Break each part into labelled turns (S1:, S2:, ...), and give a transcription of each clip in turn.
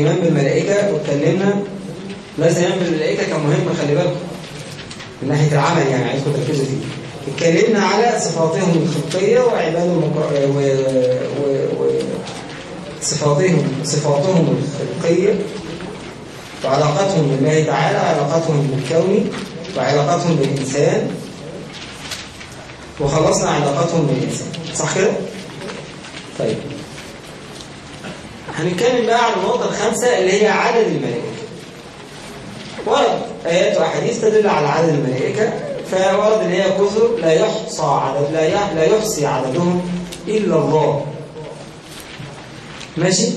S1: إيمان بالملائكة واتكلمنا. ليس إيمان بالملائكة كان مهم خلي بالكم من ناحية العمل يعني عايزكم تركزوا فيه. اتكلمنا على صفاتهم الخلقية وعباد المقر... و... و... و... صفاتهم صفاتهم الخلقية وعلاقتهم بالله تعالى وعلاقتهم بالكون وعلاقتهم بالإنسان. وخلصنا علاقتهم بالإنسان. صح كده؟ طيب. هنتكلم بقى عن النقطة الخامسة اللي هي عدد الملائكة. ورد آيات وأحاديث تدل على عدد الملائكة فورد اللي هي كثر لا يحصى عدد لا لا يحصي عددهم إلا الله. ماشي؟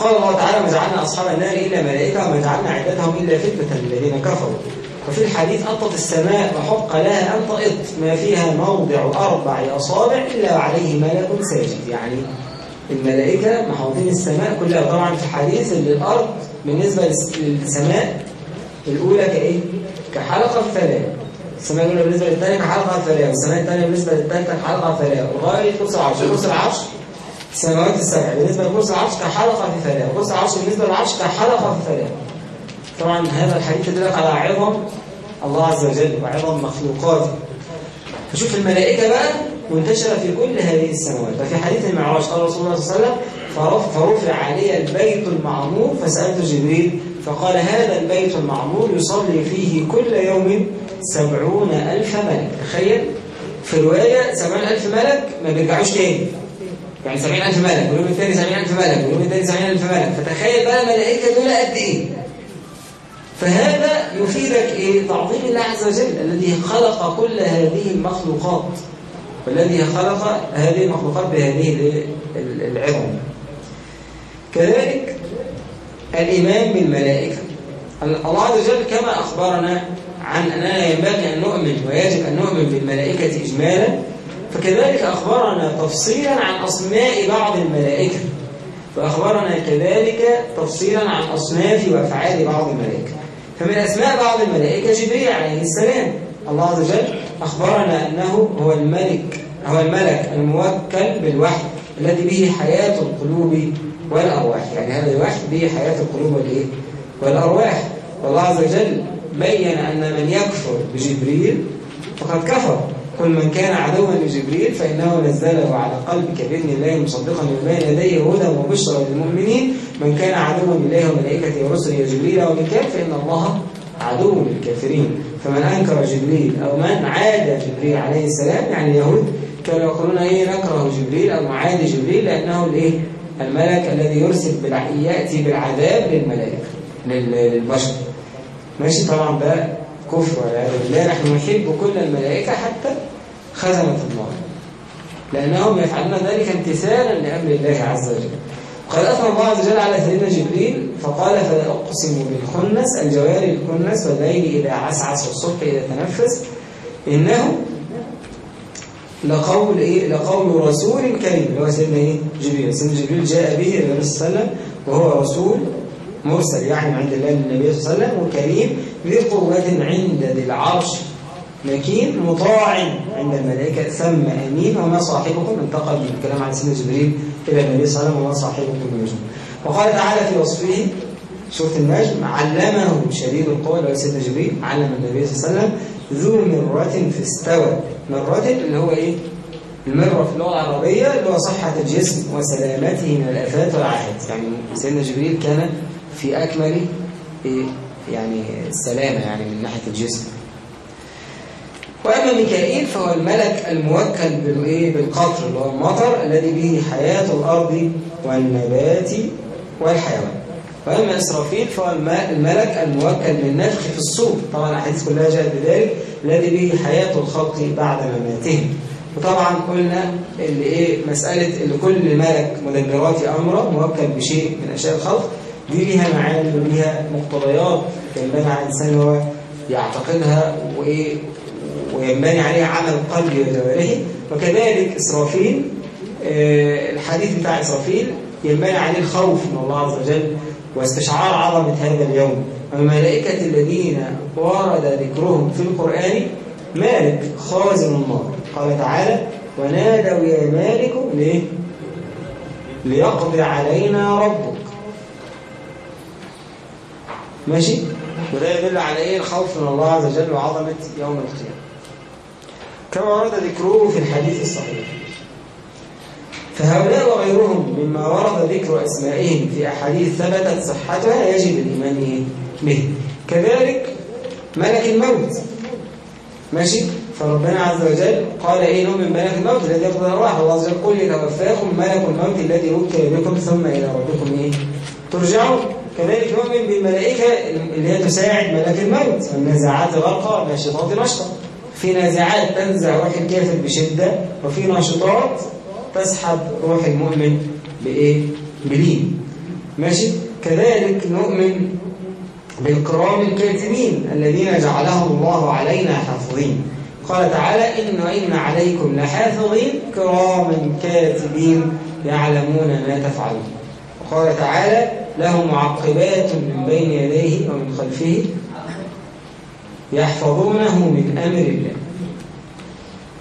S1: قال الله تعالى ما جعلنا أصحاب النار إلا ملائكة وما جعلنا عدتهم إلا فتنة للذين كفروا. وفي الحديث أطت السماء وحق لها أن تئط ما فيها موضع أربع أصابع إلا وعليه ملك ساجد. يعني الملائكة محوطين السماء كلها طبعا في الحديث اللي الأرض بالنسبة للسماء الأولى كإيه؟ كحلقة الثلاث السماء الأولى بالنسبة للثانية كحلقة الثلاث والسماء الثانية بالنسبة للثالثة كحلقة الثلاث وغاية كرسي العرش. كرسي العرش السماوات السبع. بالنسبة لكرسي العرش كحلقة في ثلاث وكرسي العرش بالنسبة للعرش كحلقة في ثلاث طبعا هذا الحديث يدلك على عظم الله عز وجل وعظم مخلوقاته. فشوف الملائكة بقى منتشرة في كل هذه السماوات ففي حديث المعراج قال رسول الله صلى الله عليه وسلم فرفع علي البيت المعمور فسألت جبريل فقال هذا البيت المعمور يصلي فيه كل يوم سبعون ألف ملك. تخيل؟ في رواية سبعون ألف ملك ما بيرجعوش تاني. يعني سبعين ألف ملك واليوم الثاني سبعين ألف ملك واليوم الثاني سبعين ألف ملك. فتخيل بقى الملائكة دول قد إيه؟ فهذا يفيدك إيه؟ تعظيم الله عز وجل الذي خلق كل هذه المخلوقات. والذي خلق هذه المخلوقات بهذه العظم. كذلك الإيمان بالملائكة. الله عز وجل كما أخبرنا عن أننا ينبغي أن نؤمن ويجب أن نؤمن بالملائكة إجمالا فكذلك أخبرنا تفصيلا عن أسماء بعض الملائكة. وأخبرنا كذلك تفصيلا عن أصناف وأفعال بعض الملائكة. فمن أسماء بعض الملائكة جبريل عليه السلام الله عز وجل أخبرنا أنه هو الملك هو الملك الموكل بالوحي الذي به حياة القلوب والأرواح. يعني هذا الوحي به حياة القلوب؟ والأرواح. والله عز وجل بين أن من يكفر بجبريل فقد كفر. كل من كان عدوا لجبريل فإنه نزله على قلبك بإذن الله مصدقا لما بين يديه هدى وبشرى للمؤمنين. من كان عدوا لله وملائكته ورسله وجبريل وميكال فإن الله عدو للكافرين. فمن أنكر جبريل أو من عاد جبريل عليه السلام يعني اليهود كانوا يقولون إيه نكره جبريل أو نعادي جبريل لأنه الإيه الملك الذي يرسل بالع... يأتي بالعذاب للملائكة للبشر. ماشي؟ طبعا ده كفر بالله نحن نحب كل الملائكة حتى خزنة النار لأنهم يفعلون ذلك امتثالا لأمر الله عز وجل. قد أثنى الله عز وجل على سيدنا جبريل فقال فلا أقسم بالخنس الجوار الكنس والليل إذا عسعس والصبح إذا تنفس إنه لقول إيه؟ لقول رسول كريم اللي هو سيدنا إيه؟ جبريل. سيدنا جبريل جاء به إلى النبي صلى الله عليه وسلم وهو رسول مرسل يعني عند الله للنبي صلى الله عليه وسلم وكريم ذي قوة عند ذي العرش. مكين مطاع عند الملائكة. ثم أمين وما صاحبكم انتقل من الكلام عن سيدنا جبريل إلى النبي صلى الله عليه وسلم وما صاحبكم بمجنون وقال تعالى في وصفه سورة النجم علمه شديد القوى اللي هو سيدنا جبريل علم النبي صلى الله عليه وسلم ذو مرة فاستوى. مرة اللي هو إيه؟ المرة في اللغة العربية اللي هو صحة الجسم وسلامته من الآفات والعاهات يعني سيدنا جبريل كان في أكمل إيه؟ يعني السلامة يعني من ناحية الجسم. وأما ميكائيل فهو الملك الموكل بالإيه بالقطر اللي هو المطر الذي به حياة الأرض والنبات والحيوان. وأما إسرافيل فهو الملك الموكل بالنفخ في الصور. طبعا الأحاديث كلها جاءت بذلك الذي به حياة الخلق بعد مماتهم. وطبعا قلنا اللي إيه مسألة اللي كل ملك مدبرات أمره موكل بشيء من أشياء الخلق دي ليها معاني وليها مقتضيات ينبغي على الإنسان هو يعتقدها وإيه وينبني عليها عمل القلب وجوارحه وكذلك إسرافيل آه الحديث بتاع إسرافيل ينبني عليه الخوف من الله عز وجل واستشعار عظمة هذا اليوم. والملائكة الذين ورد ذكرهم في القرآن مالك خازن النار. قال تعالى ونادوا يا مالك ليه؟ ليقضي علينا ربك. ماشي؟ وده يدل على إيه؟ الخوف من الله عز وجل وعظمة يوم القيامة. كما ورد ذكره في الحديث الصحيح. فهؤلاء وغيرهم مما ورد ذكر أسمائهم في أحاديث ثبتت صحتها يجب الإيمان به. كذلك ملك الموت. ماشي؟ فربنا عز وجل قال إيه نؤمن ملك الموت؟ الذي يقضي الأرواح. الله عز وجل قل يتوفاكم ملك الموت الذي وكل بكم ثم إلى ربكم. إيه؟ ترجعون. كذلك نؤمن بالملائكه اللي هي تساعد ملك الموت. والنازعات غرقا والناشطات نشطا في نازعات تنزع روح الكافر بشدة وفي ناشطات تسحب روح المؤمن بإيه؟ بلين. ماشي؟ كذلك نؤمن بالكرام الكاتبين الذين جعلهم الله علينا حافظين. قال تعالى إن وإن عليكم لحافظين. كراما كاتبين يعلمون ما تفعلون. وقال تعالى له معقبات من بين يديه ومن خلفه يحفظونه من أمر الله.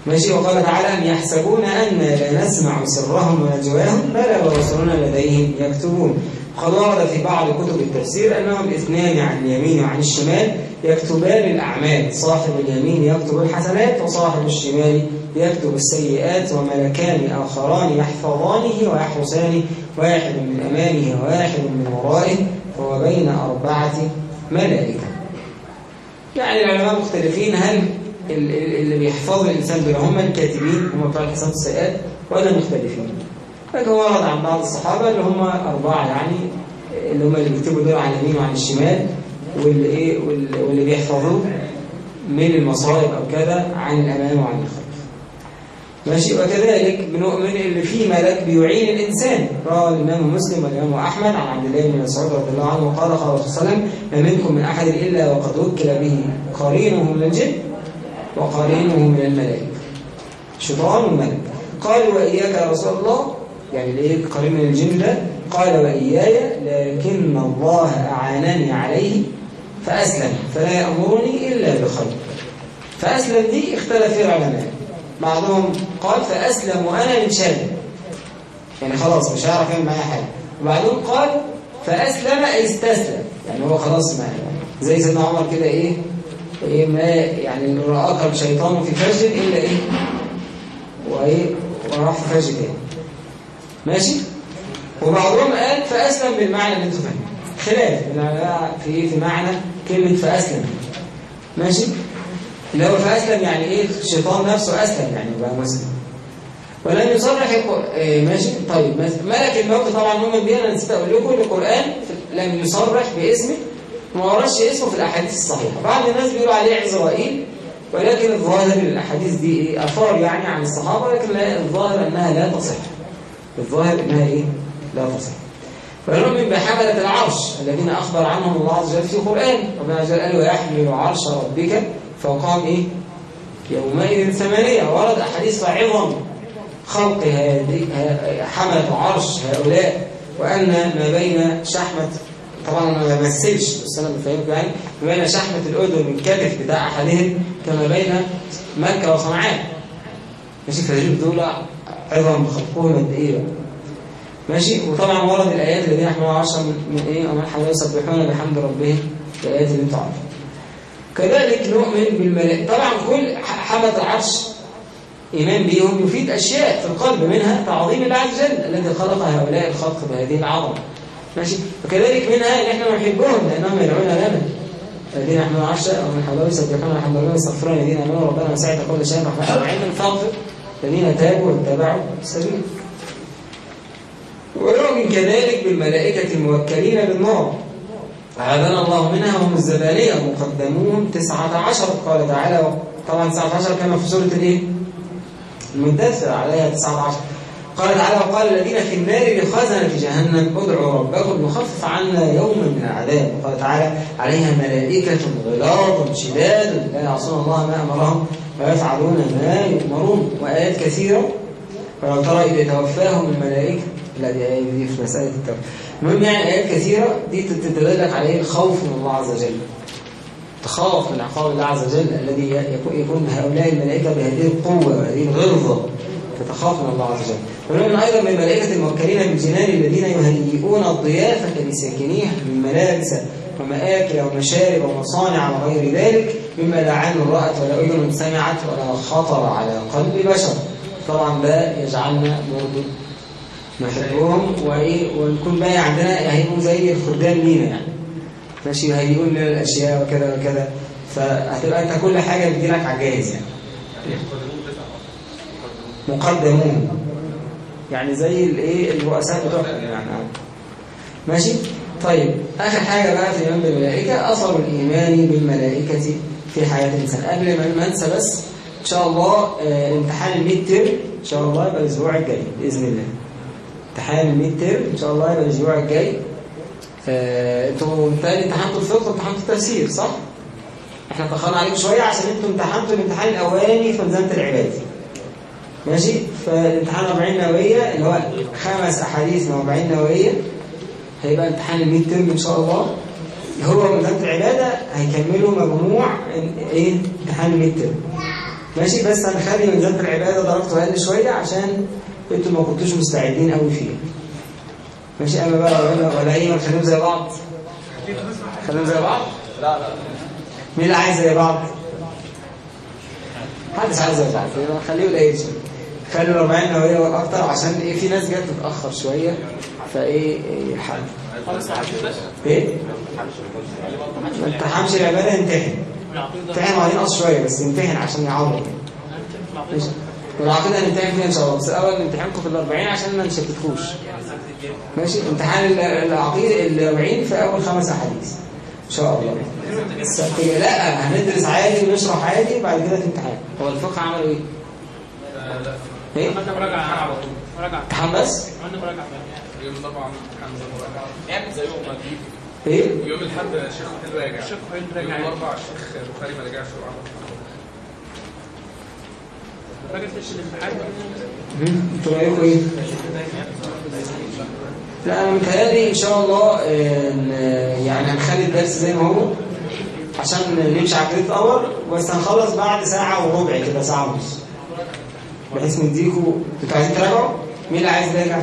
S1: ماشي؟ وقال تعالى يحسبون أن لا نسمع سرهم ونجواهم بلى ورسلنا لديهم يكتبون. وقد ورد في بعض كتب التفسير أنهم اثنان عن اليمين وعن الشمال يكتبان الأعمال. صاحب اليمين يكتب الحسنات وصاحب الشمال يكتب السيئات وملكان آخران يحفظانه ويحرسانه واحد من أمامه وواحد من ورائه فهو بين أربعة ملائكة. يعني العلماء مختلفين. هل اللي بيحفظوا الإنسان دول هم الكاتبين هم بتوع الحسنات والسيئات ولا مختلفين؟ لكن ورد عن بعض الصحابة اللي هم أربعة يعني اللي هم اللي بيكتبوا دول عن اليمين وعن الشمال واللي, إيه واللي بيحفظوه من المصائب أو كذا عن الأمام وعن الخلف؟ ماشي وكذلك بنؤمن اللي فيه ملك بيعين الإنسان. روى الإمام مسلم والإمام أحمد عن عبد الله بن مسعود رضي الله عنه قال قال صلى الله عليه وسلم ما منكم من أحد إلا وقد وكل به قرينه من الجن وقرينه من الملائكة. شيطان وملك. قال وإياك يا رسول الله. يعني ليه قريب من الجن ده؟ قال وإياي لكن الله أعانني عليه فأسلم فلا يأمرني إلا بخير. فأسلم دي اختلف فيها العلماء. بعضهم قال فأسلم وأنا من شاب يعني خلاص مش هعرف يعمل معايا حاجة. وبعضهم قال فأسلم استسلم. يعني هو خلاص ما زي سيدنا عمر كده إيه؟ إيه ما يعني رآك الشيطان في فجر إلا إيه؟ وإيه؟ وراح في فجر تاني. ماشي؟ وبعضهم قال فأسلم بالمعنى اللي أنتم فاهمين خلاف. في في معنى كلمة فأسلم. ماشي؟ اللي هو فأسلم يعني إيه؟ الشيطان نفسه أسلم يعني بقى مسلم. ولم يصرح إيه ماشي؟ طيب ملك الموت طبعا مؤمن بيه أنا نسيت أقول لكم القرآن لم يصرح باسمه وما ورش اسمه في الأحاديث الصحيحة. بعض الناس بيقولوا عليه عزرائيل ولكن الظاهر الأحاديث دي إيه؟ آثار يعني عن الصحابة لكن الظاهر أنها لا تصح. الظاهر أنها إيه؟ لا تصح. فنؤمن بحملة العرش الذين أخبر عنهم الله عز وجل في القرآن. ربنا عز وجل قال ويحمل عرش ربك فوقهم إيه؟ يومئذ ثمانية. ورد أحاديث عظم خلق حملة عرش هؤلاء وأن ما بين شحمة طبعا ما بمثلش بس أنا بفهمكم يعني ما بين شحمة الأذن والكتف بتاع أحدهم كما بين مكة وصنعاء. ماشي؟ فالجيب دول عظم خلقهم قد إيه بقى. ماشي؟ وطبعا ورد الآيات الذين يحملون عرشا من, إيه؟ ومن حوالي يسبحون بحمد ربهم الآيات اللي أنتوا عارفين كذلك نؤمن بالملائكة. طبعا كل حملة العرش إيمان بيهم يفيد أشياء في القلب منها تعظيم الله عز وجل الذي خلق هؤلاء الخلق بهذه العظمة. ماشي؟ وكذلك منها ان إحنا نحبهم لأنهم يدعون لنا الذين يحملون عرشا ومن حوله يسبحون الحمد لله ويستغفرون الذين آمنوا. ربنا وسعت كل شيء رحمة وعلما فاغفر الذين تابوا واتبعوا سبيلك ونؤمن كذلك بالملائكة الموكلين بالنار. أعاذنا الله منها هم الزبانية تسعة عشر قال تعالى طبعا تسعة عشر كما في سورة الإيه؟ المدثر عليها تسعة عشر. قال تعالى وقال الذين في النار لخزنة جهنم ادعوا ربكم يخفف عنا يوما من العذاب. وقال تعالى عليها ملائكة غلاظ شداد لا يعصون الله ما أمرهم ويفعلون ما يؤمرون. وآيات كثيرة. ولو ترى إذا توفاهم الملائكة لا دي آية دي في مسألة التوبة المهم يعني آيات كثيرة دي تدلك عليه الخوف من الله عز وجل. تخاف من عقاب الله عز وجل الذي يكون هؤلاء الملائكة بهذه القوة وهذه الغلظة تتخاف من الله عز وجل. ونؤمن أيضا بالملائكة الموكلين بالجنان الذين يهيئون الضيافة لساكنيها من ملابس ومآكل ومشارب ومصانع وغير ذلك مما لا عين رأت ولا أذن سمعت ولا خطر على قلب بشر طبعا ده يجعلنا برضه نحبهم وإيه ونكون بقى عندنا هيكون زي الخدام لينا يعني. ماشي هيقول لنا الأشياء وكذا وكذا. فهتبقى أنت كل حاجة بتجيلك على الجاهز يعني. مقدمون. يعني زي الإيه الرؤساء بتوعهم يعني. ماشي؟ طيب آخر حاجة بقى في الإيمان بالملائكة أثر الإيمان بالملائكة في حياة الإنسان. قبل ما ننسى بس إن شاء الله آه، امتحان الميد تيرم إن شاء الله يبقى الأسبوع الجاي بإذن الله. امتحان ال midterm إن شاء الله يبقى الأسبوع الجاي. آه، أنتوا بالتالي امتحنتوا الفقه وامتحنتوا التفسير صح؟ إحنا اتأخرنا عليكم شوية عشان أنتوا امتحنتوا الامتحان الأولاني في ميزانة العباد. ماشي؟ فالامتحان 40 نووية اللي هو خمس أحاديث من 40 نووية. هيبقى امتحان ال midterm إن شاء الله. هو ميزانة العبادة هيكملوا مجموع إيه؟ امتحان ال midterm ماشي؟ بس هنخلي ميزانة العبادة درجته أقل شوية عشان أنتوا ما كنتوش مستعدين قوي فيها. ماشي أما بقى ولا إيه نخليهم زي بعض. خليهم زي بعض؟ لا لا. مين اللي عايز زي بعض؟ محدش عايز زي بعض. خليه قليل شوية خلوا ال 40 نوويه أكتر عشان إيه؟ في ناس جت متاخر شوية فإيه إيه حل. إيه؟ ما امتحنش العبادة امتحن امتحن وبعدين نقص شوية بس امتحن عشان يعوض. والعقيده هنمتحن فيها ان شاء الله بس الأول نمتحنكم في ال 40 عشان ما نشتتكوش. ماشي؟ امتحان العقيده ال 40 في أول خمس أحاديث. إن شاء الله. لا هندرس عادي ونشرح عادي وبعد كده تمتحن هو الفقه عملوا إيه؟
S2: لا
S1: إيه؟
S2: عملنا مراجعة على طول. مراجعة.
S1: امتحان بس؟
S2: عملنا
S3: يوم الأربعاء امتحان مراجعة. اعمل زيهم ما تجيب.
S1: إيه؟
S3: يوم الأحد الشيخ راجع.
S2: الشيخ وحيد
S3: يوم
S2: راجع.
S3: الأربعاء الشيخ بخاري ما رجعش
S1: أنتوا إيه؟ لا أنا متهيألي إن شاء الله يعني هنخلي الدرس زي ما هو عشان نمشي على كريت اور بس هنخلص بعد ساعة وربع كده ساعة ونص بحيث نديكوا أنتوا عايزين تراجعوا؟ مين اللي عايز يراجع؟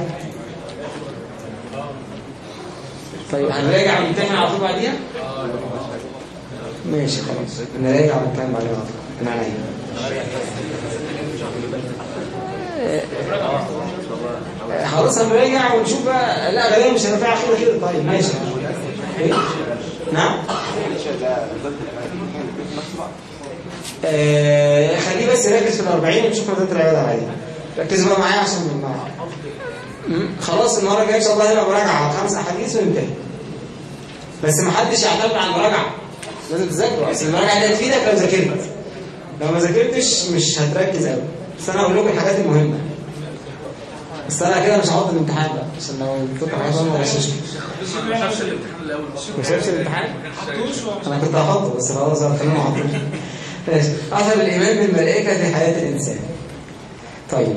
S1: طيب هنراجع ونمتحن على طول بعديها؟ ماشي خلاص نراجع ونمتحن بعديها على طول من عينيا خلاص هنراجع ونشوف بقى. لا غالبا مش هنفع كده كده. طيب ماشي. نعم؟ آه خليه بس يركز في ال 40 ونشوف مدة العيادة عادي ركزوا بقى معايا عشان مم. خلاص المرة الجاية إن شاء الله هيبقى مراجعة. على خمس أحاديث وننتهي. بس ما حدش يعتمد على المراجعة. لازم تذاكروا. أصل المراجعة دي هتفيدك لو ذاكرت. لو ما ذاكرتش مش هتركز قوي بس أنا هقول لكم الحاجات المهمة بس أنا كده مش هحط الامتحان بقى عشان لو كنت هحطه ما غششت
S3: ما شافش الامتحان الأول
S1: ما شافش الامتحان؟ أنا كنت هحطه بس خلاص خلينا نحطه ماشي. اثر الإيمان بالملائكه في حياة الإنسان. طيب.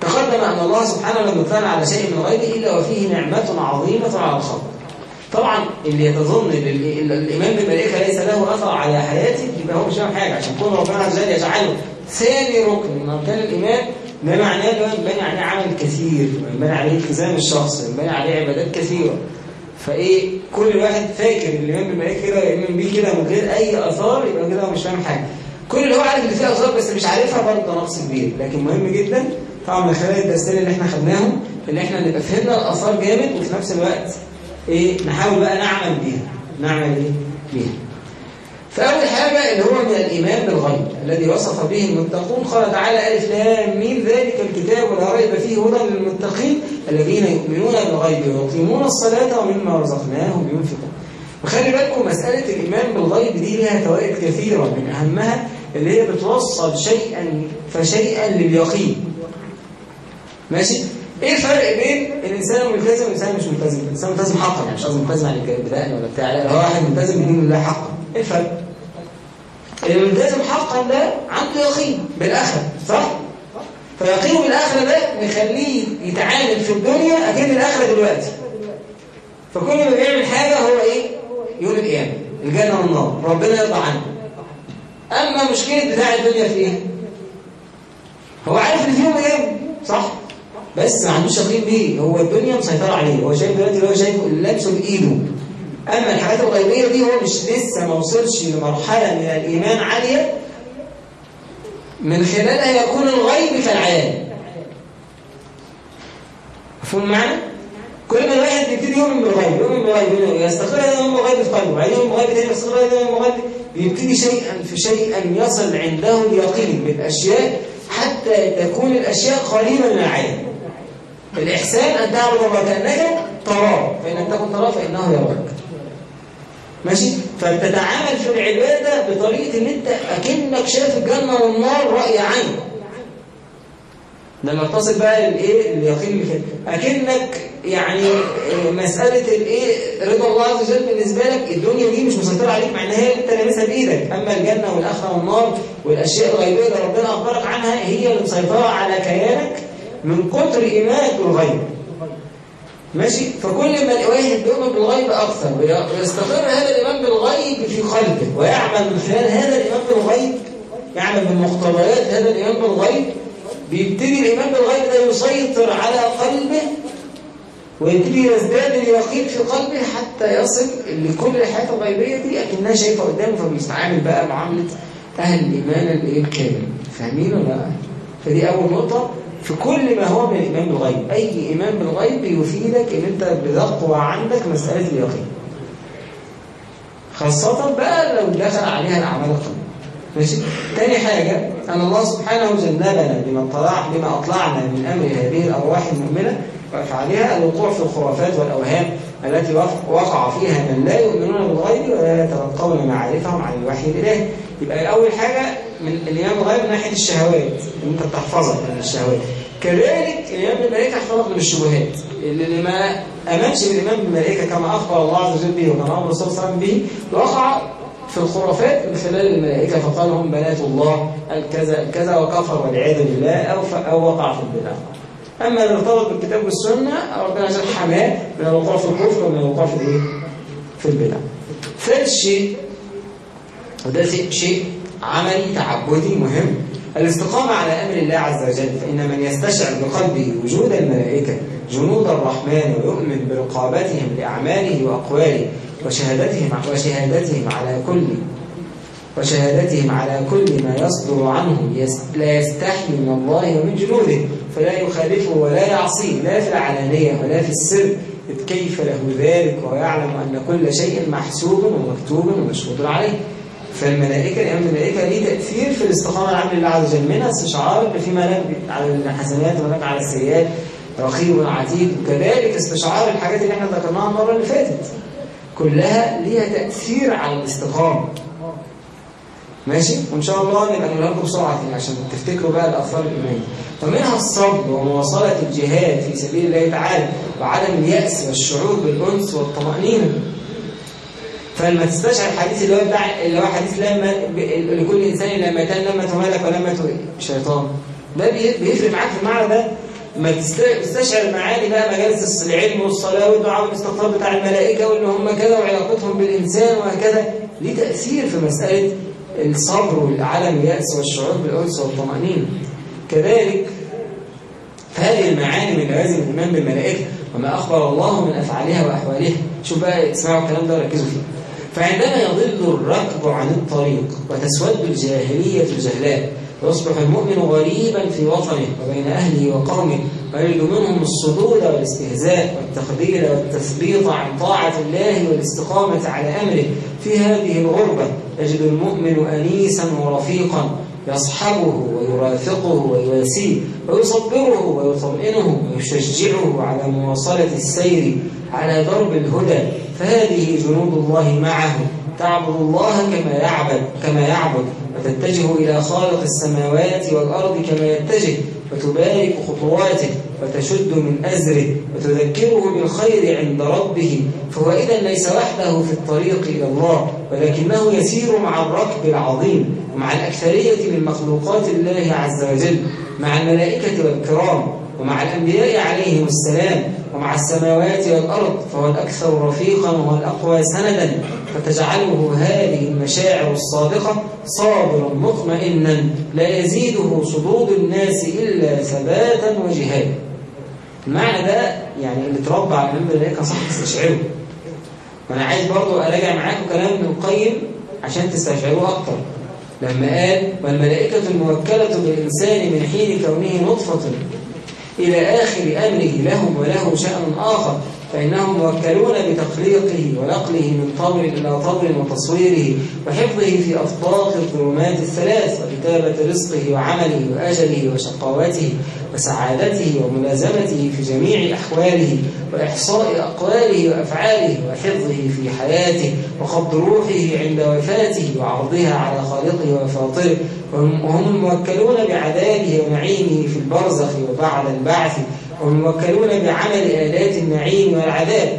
S1: تقدم أن الله سبحانه لم يطلع على شيء من غيره إلا وفيه نعمة عظيمة على الخلق. طبعا اللي يتظن ان ال- ال- الايمان بالملائكة ليس له أثر على حياته يبقى هو مش فاهم حاجة عشان كل ربنا عز وجل يجعله ثاني ركن من أركان الإيمان ده معناه ان هو ينبني عليه عمل كثير وينبني عليه التزام الشخص وينبني عليه عبادات كثيرة. فإيه كل واحد فاكر الايمان بالملائكة كده يؤمن بيه كده من غير أي أثار يبقى كده هو مش فاهم حاجة. كل اللي هو عارف إن فيه أثار بس مش عارفها برضه نقص كبير لكن مهم جدا طبعا من خلال الدرسين اللي إحنا خدناهم إن إحنا نبقى فهمنا الأثار جامد وفي نفس الوقت إيه نحاول بقى نعمل بيها. نعمل إيه؟ بيها. فأول حاجة اللي هو من الإيمان بالغيب الذي وصف به المتقون. قال تعالى ألف لام ميم ذلك الكتاب ولا ريب فيه هدى للمتقين الذين يؤمنون بالغيب ويقيمون الصلاة ومما رزقناهم ينفقون. وخلي بالكم مسألة الإيمان بالغيب دي لها فوائد كثيرة. من أهمها اللي هي بتوصل شيئا فشيئا لليقين. ماشي؟ إيه الفرق بين الإنسان الملتزم والانسان مش ملتزم. الإنسان ملتزم حقا مش قصدي ملتزم يعني بدقني ولا بتاع لا هو واحد ملتزم بدين الله حقا. إيه الفرق؟ الملتزم حقا ده عنده يقين بالآخرة صح؟ فيقينه بالآخرة ده مخليه يتعامل في الدنيا اكن الآخرة دلوقتي. فكل ما بيعمل حاجة هو إيه؟ يوم القيامة. الجنة والنار. ربنا يرضى عنه. أما مشكلة بتاع الدنيا في إيه؟ هو عارف إن في يوم قيامه صح؟ بس ما عندوش يقين بيه هو الدنيا مسيطرة عليه. هو شايف دلوقتي اللي هو شايفه لابسه بإيده. أما الحاجات الغيبية دي هو مش لسه ما وصلش لمرحلة من الإيمان عالية. من خلالها يكون الغيب كالعيان مفهوم المعنى؟ كل ما الواحد يبتدي يؤمن بالغيب يؤمن بالغيب يستقر هذا يؤمن بالغيب في قلبه وبعدين يؤمن بالغيب تاني يستقر هذا يؤمن بالغيب بيبتدي شيئا في شيئا يصل عنده اليقين بالأشياء حتى تكون الأشياء قريبه من العين الإحسان أن تعبد الله كانك تراه. فإن لم تكن تراه فإنه يراك. ماشي؟ فتتعامل في العبادة بطريقة إن أنت أكنك شايف الجنة والنار رأي عين لما تصل بقى للإيه؟ اليقين أكنك يعني مسألة الإيه؟ رضا الله عز وجل بالنسبة لك الدنيا دي مش مسيطرة عليك مع ان هي انت لامسها بإيدك. أما الجنة والآخرة والنار والأشياء الغيبية اللي ربنا أخبرك عنها هي اللي مسيطرة على كيانك. من كتر إيمانك بالغيب. ماشي؟ فكل ما الواحد بيؤمن بالغيب أكثر. ويستقر هذا الإيمان بالغيب في قلبه. ويعمل من خلال هذا الإيمان بالغيب يعمل من مقتضيات هذا الإيمان بالغيب. بيبتدي الإيمان بالغيب ده يسيطر على قلبه ويبتدي يزداد اليقين في قلبه حتى يصل لكل الحياة الغيبية دي أكنها شايفة قدامه فبيستعامل بقى معاملة أهل الإيمان الإيه الكامل. فاهمين ولا لأ؟ فدي أول نقطة. في كل ما هو من الإيمان بالغيب. أي إيمان بالغيب يفيدك إن أنت بتقوى عندك مسألة اليقين. خاصة بقى لو دخل عليها الأعمال القلبية ماشي؟ تاني حاجة أن الله سبحانه جنبنا بما طلع بما أطلعنا من أمر هذه الأرواح المؤمنة وأفعالها الوقوع في الخرافات والأوهام التي وقع فيها من لا يؤمنون بالغيب ولا يتلقون معارفهم عن الوحي الإلهي. يبقى أول حاجة من الإيمان بالغيب من ناحية الشهوات إن أنت تحفظك من الشهوات. كذلك الإيمان بالملائكة يحفظك من الشبهات. اللي ما أمنش بالإيمان بالملائكة كما أخبر الله عز وجل به وكما أمر الرسول صلى الله عليه وسلم به وقع في الخرافات من خلال الملائكة فقال هم بنات الله الكذا الكذا وكفر والعياذ بالله أو, أو وقع في البدع. أما اللي ارتبط بالكتاب والسنة ربنا جل حماة من الوقوع في الكفر ومن الوقوع في الايه؟ في البدع. ثالث شيء وده شيء عملي تعبدي مهم. الاستقامة على أمر الله عز وجل فإن من يستشعر بقلبه وجود الملائكة جنود الرحمن ويؤمن برقابتهم لأعماله وأقواله وشهادتهم وشهادتهم على كل وشهادتهم على كل ما يصدر عنه لا يستحي من الله ومن جنوده فلا يخالفه ولا يعصيه لا في العلانية ولا في السر إذ كيف له ذلك؟ ويعلم أن كل شيء محسوب ومكتوب ومشهود عليه. فالملائكة الإمام الملائكة ليه تأثير في الاستقامة أمر الله عز وجل منها استشعار إن في ملاك على الحسنات وملاك على السيئات رقيب عتيد وكذلك استشعار الحاجات اللي إحنا ذكرناها المرة اللي فاتت. كلها ليها تأثير على الاستقامة. ماشي؟ وإن شاء الله نبقى نقولها لكم بسرعة عشان تفتكروا بقى الأثار الإيمانية. فمنها الصبر ومواصلة الجهاد في سبيل الله تعالى وعدم اليأس والشعور بالأنس والطمأنينة. فلما تستشعر الحديث اللي هو بتاع اللي هو حديث لما لكل إنسان لما كان لما تملك ولما شيطان. ده بيفرق معاك في المعنى ده. ما تستشعر معاني بقى مجالس العلم والصلاة والدعاء والاستغفار بتاع الملائكة وإن هم كذا وعلاقتهم بالإنسان وهكذا. ليه تأثير في مسألة الصبر والعدم اليأس والشعور بالأنس والطمأنينة؟ كذلك فهذه المعاني من لوازم الإيمان بالملائكة وما أخبر الله من أفعالها وأحوالها. شوف بقى اسمعوا الكلام ده وركزوا فيه. فعندما يضل الركب عن الطريق وتسود الجاهلية الجهلاء ويصبح المؤمن غريبا في وطنه وبين أهله وقومه ويجد منهم الصدود والاستهزاء والتخذيل والتثبيط عن طاعة الله والاستقامة على أمره. في هذه الغربة يجد المؤمن أنيسا ورفيقا يصحبه ويرافقه ويواسيه ويصبره ويطمئنه ويشجعه على مواصلة السير على درب الهدى. فهذه جنود الله معه. تعبد الله كما يعبد كما يعبد وتتجه إلى خالق السماوات والأرض كما يتجه وتبارك خطواته وتشد من أزره وتذكره بالخير عند ربه. فهو إذا ليس وحده في الطريق إلى الله ولكنه يسير مع الركب العظيم ومع الأكثرية من مخلوقات الله عز وجل مع الملائكة والكرام. ومع الأنبياء عليهم السلام ومع السماوات والأرض فهو الأكثر رفيقا وهو الأقوى سندا فتجعله هذه المشاعر الصادقة صابرا مطمئنا لا يزيده صدود الناس إلا ثباتا وجهادا المعنى ده يعني اللي تربى على الإمام الملائكة صح تستشعره. وأنا عايز برضو أراجع معاكم كلام ابن القيم عشان تستشعروه أكتر. لما قال والملائكة الموكلة بالإنسان من حين كونه نطفة إلى آخر أمره لهم وله شأن آخر. فإنهم موكلون بتخليقه ونقله من طبر إلى طبر وتصويره وحفظه في أفضاق الظلمات الثلاث وكتابة رزقه وعمله وأجله وشقاوته وسعادته وملازمته في جميع أحواله وإحصاء أقواله وأفعاله وحفظه في حياته وقبض روحه عند وفاته وعرضها على خالقه وفاطره وهم الموكلون بعذابه ونعيمه في البرزخ وبعد البعث والموكلون بعمل آلات النعيم والعذاب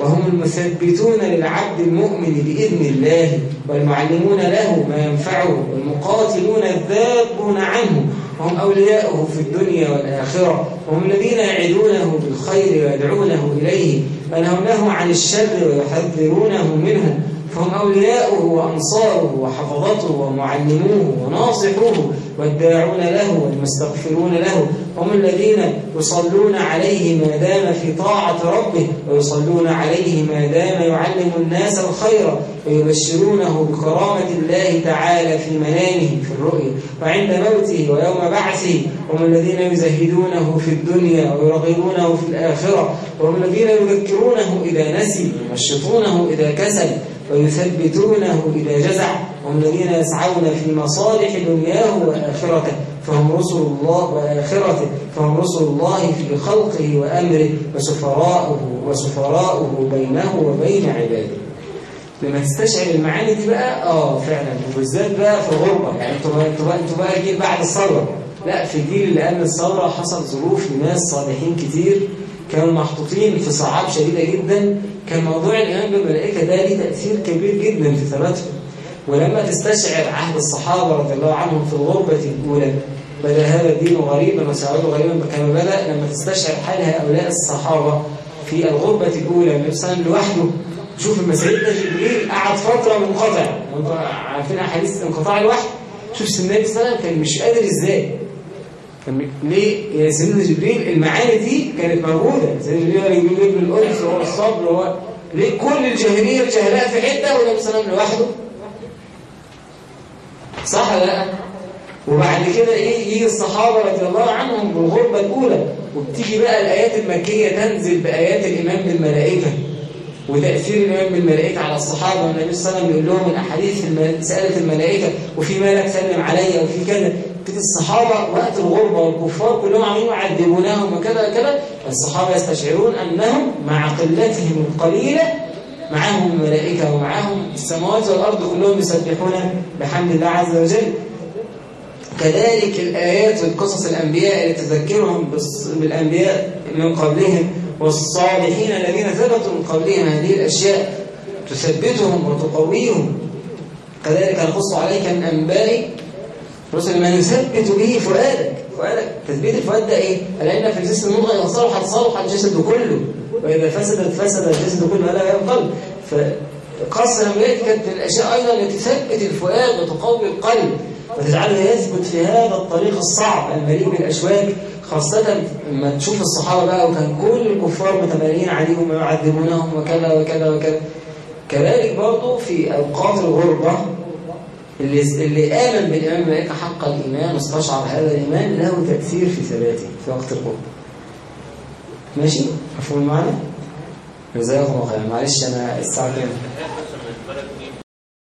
S1: وهم المثبتون للعبد المؤمن بإذن الله والمعلمون له ما ينفعه والمقاتلون الذابون عنه وهم أولياؤه في الدنيا والآخرة وهم الذين يعدونه بالخير ويدعونه إليه وينهونه عن الشر ويحذرونه منه فهم أولياؤه وأنصاره وحفظته ومعلموه وناصحوه والداعون له والمستغفرون له هم الذين يصلون عليه ما دام في طاعة ربه ويصلون عليه ما دام يعلم الناس الخير ويبشرونه بكرامة الله تعالى في منامه في الرؤيا وعند موته ويوم بعثه هم الذين يزهدونه في الدنيا ويرغبونه في الآخرة وهم الذين يذكرونه إذا نسي وينشطونه إذا كسل ويثبتونه إذا جزع. هم الذين يسعون في مصالح دنياه وآخرته فهم رسل الله وآخرته فهم رسل الله في خلقه وأمره. وسفراؤه وسفراؤه بينه وبين عباده. لما تستشعر المعاني دي بقى آه فعلا. وبالذات بقى في الغربة يعني أنتوا بقى أنتوا بقى, أنتوا بقى جيل بعد الثورة. لا في اللي قبل الثورة حصل ظروف لناس صالحين كتير. كانوا محطوطين في صعاب شديدة جدا. كان موضوع الإيمان بالملائكة ده ليه تأثير كبير جدا في ثباتهم. ولما تستشعر عهد الصحابة رضي الله عنهم في الغربة الأولى بدأ هذا الدين غريبا وسيعود غريبا كما بدأ لما تستشعر حال هؤلاء الصحابة في الغربة الأولى. النبي صلى الله عليه وسلم لوحده. شوف سيدنا جبريل قعد فترة منقطع. عارفين أحاديث انقطاع الوحي؟ شوف النبي صلى الله عليه وسلم كان مش قادر كان ليه؟ يا سيدنا جبريل المعاني دي كانت موجودة. سيدنا جبريل يقول ابن الأنس هو الصبر هو ليه كل الجاهلية الجهلاء في حتة والنبي صلى الله عليه وسلم لوحده؟ صح ولا لأ؟ وبعد كده إيه؟ يجي الصحابة رضي الله عنهم بالغربة الأولى وبتيجي بقى الآيات المكية تنزل بآيات الإيمان بالملائكة وتأثير الإيمان بالملائكة على الصحابة والنبي صلى الله عليه وسلم يقول لهم الأحاديث سألت الملائكة وفي مالك سلم عليا وفي كذا. كده الصحابة وقت الغربة والكفار كلهم عمالين يعذبونهم وكذا كذا الصحابة يستشعرون أنهم مع قلتهم القليلة معهم الملائكة ومعهم السماوات والأرض كلهم يسبحون بحمد الله عز وجل. كذلك الآيات والقصص الأنبياء اللي تذكرهم بالأنبياء من قبلهم والصالحين الذين ثبتوا من قبلهم هذه الأشياء تثبتهم وتقويهم. كذلك نقص عليك من أنباء رسل ما يثبت به فؤادك. فؤادك تثبيت الفؤاد ده إيه؟ لأن في الجسد المضغة إذا صلحت صلح الجسد كله. وإذا فسدت فسد الجسد كله لا يفضل فقص الأنبياء كانت من الأشياء أيضا التي تثبت الفؤاد وتقوي القلب. وتجعله يثبت في هذا الطريق الصعب المليء بالأشواك خاصة لما تشوف الصحابة بقى وكان كل الكفار متمالين عليهم ويعذبونهم وكذا وكذا وكذا. كذلك برضه في أوقات الغربة اللي, اللي آمن بالإمام الملائكة حق الإيمان واستشعر هذا الإيمان له تأثير في ثباته في وقت الغربة ماشي؟ مفهوم معنا؟ جزاكم الله خير معلش أنا الساعة كام؟